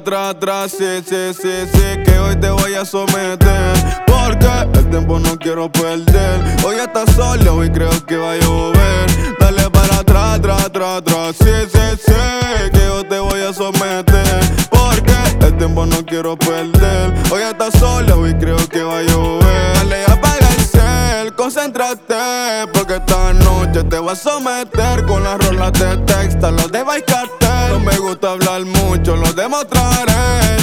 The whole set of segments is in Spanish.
tra, tra, sí, sí, sí, sí, que hoy te voy a someter. Porque el tiempo no quiero perder. Hoy estás solo y creo que va a llover. Dale para atrás, tra, tra, tra, sí, sí, sí, que hoy te voy a someter. Porque el tiempo no quiero perder. Hoy estás solo y creo que va a llover. Dale, apaga el cel, concéntrate. Porque esta noche te voy a someter con las rolas de texto, los de Cartel. Gusta hablar mucho, lo demostraré.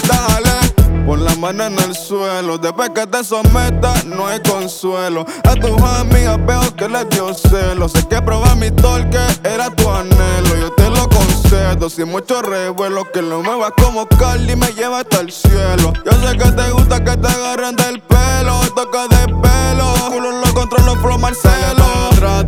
Dale. Pon la mano en el suelo, después que te sometas no hay consuelo. A tus amigas veo que les dio celo. Sé que probar mi torque era tu anhelo. Yo te lo concedo, sin mucho revuelo. Que lo muevas como Carly me lleva hasta el cielo. Yo sé que te gusta que te agarren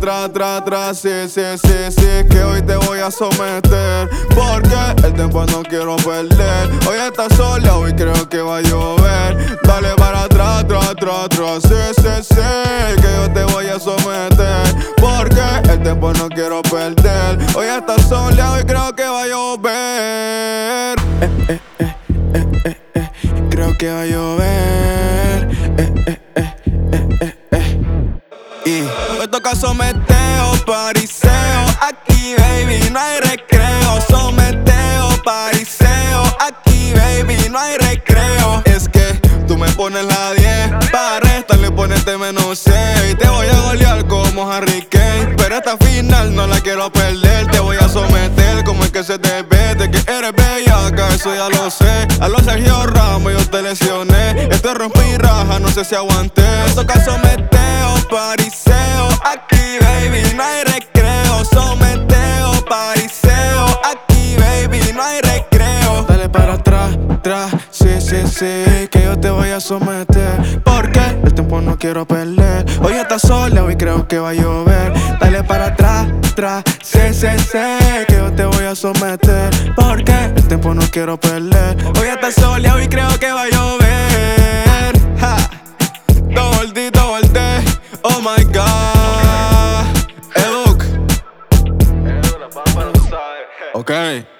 Tra, tra, tra, sí, sí, sí, sí, que hoy te voy a someter. Porque el tiempo no quiero perder. Hoy estás sola, hoy creo que va a llover. Dale para atrás, tra, tra, tra, sí, sí, sí, que yo te voy a someter. Porque el tiempo no quiero perder. Hoy estás sola, hoy creo que va a llover. Eh, eh, eh, eh, eh, eh. Creo que va a llover. Me toca someteo, pariseo. Aquí, baby, no hay recreo. Someteo, pariseo. Aquí, baby, no hay recreo. Es que tú me pones la 10. Para restarle ponerte menos 6. Te voy a golear como Harry Kane. Pero esta final no la quiero perder. Te voy a someter como es que se te ve. De que eres bella, acá eso ya lo sé. A los Sergio Ramos yo te lesioné. Esto rompí raja, no sé si aguanté. Me toca someteo, atrás. Sí, sí, sí, que yo te voy a someter. Porque el tiempo no quiero perder. Hoy está sola, y creo que va a llover. Dale para atrás, atrás. Sí, sí, sí, que yo te voy a someter. Porque el tiempo no quiero perder. Hoy está sola, y creo que va a llover. Ja. Doble, doble, oh my god. Hey, look. Ok.